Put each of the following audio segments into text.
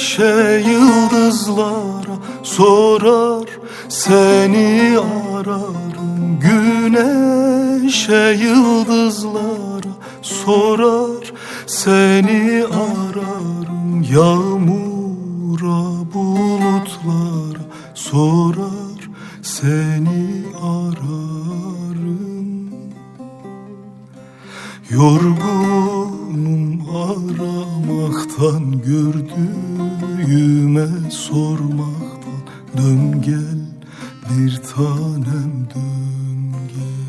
Güneşe yıldızlara sorar seni ararım. Güneşe yıldızlara sorar seni ararım. Yağmura bulutlara sorar seni ararım. Yorgunum aramaktan gördüğüme sormaktan Dön gel bir tanem dön gel.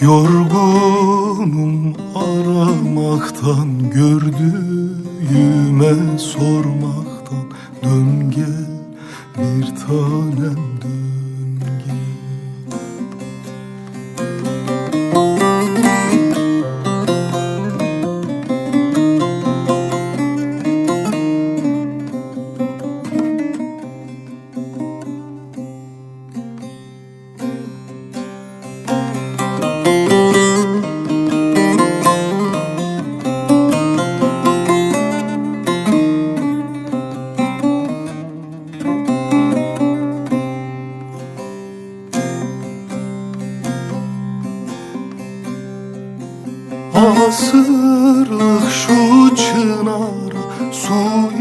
Yorgunum aramaktan gördüğüme sormaktan Dön gel bir tanem dön Asırlık şu çınara Su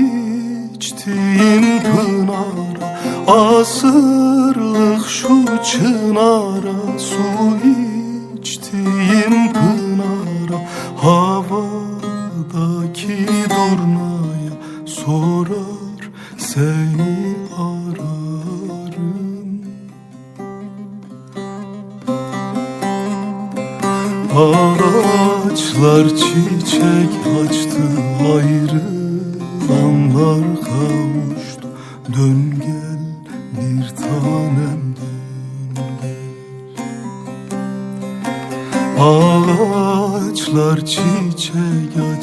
içtiğim pınara. Asırlık şu çınara Su içtiğim pınara. Havadaki durnaya Sorar seni Ağaçlar çiçek açtı ayrılanlar kavuştu. Dön gel bir tanem dön gel. Ağaçlar çiçek açtı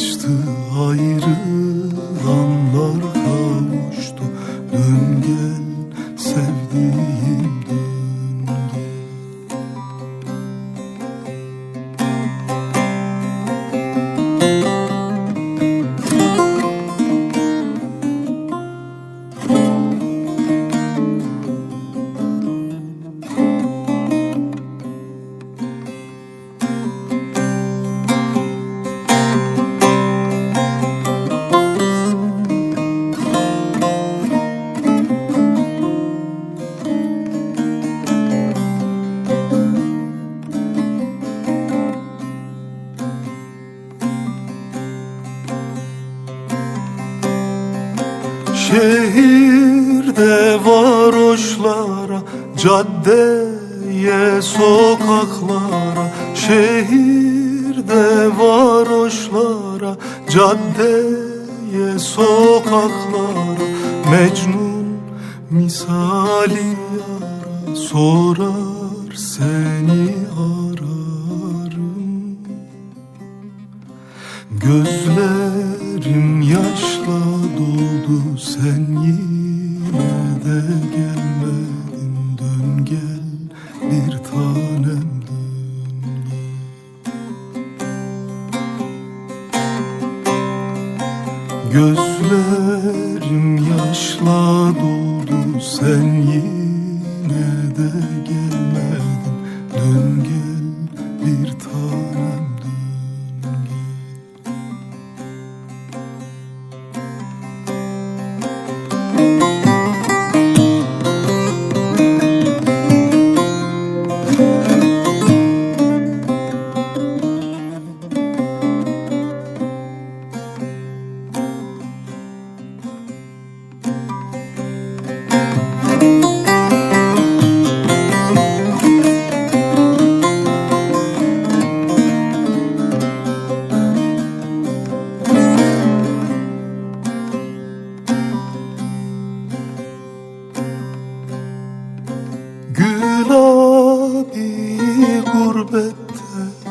Şehirde varoşlara, caddeye, sokaklara Şehirde varoşlara, caddeye, sokaklara Mecnun misali yara sorar seni ararım Gözlerim yaşla doldu sen yine de gelmedin. Dön gel bir tanem dön gel. Gözlerim yaşla doldu sen yine de gelmedin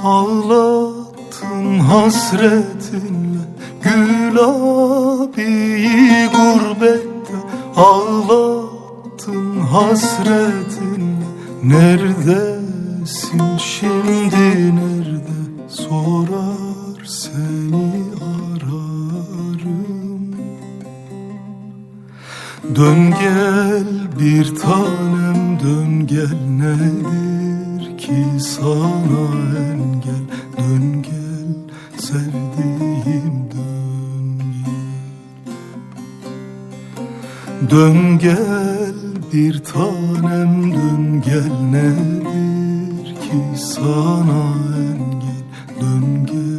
Ağlattın hasretinle Gül abiyi gurbette. Ağlattın hasretinle Neredesin şimdi nerede? Sorar seni ararım. Dön gel bir tanem dön gel nedir ki sana? engel Dön gel bir tanem dön gel nedir ki sana engel? Dön gel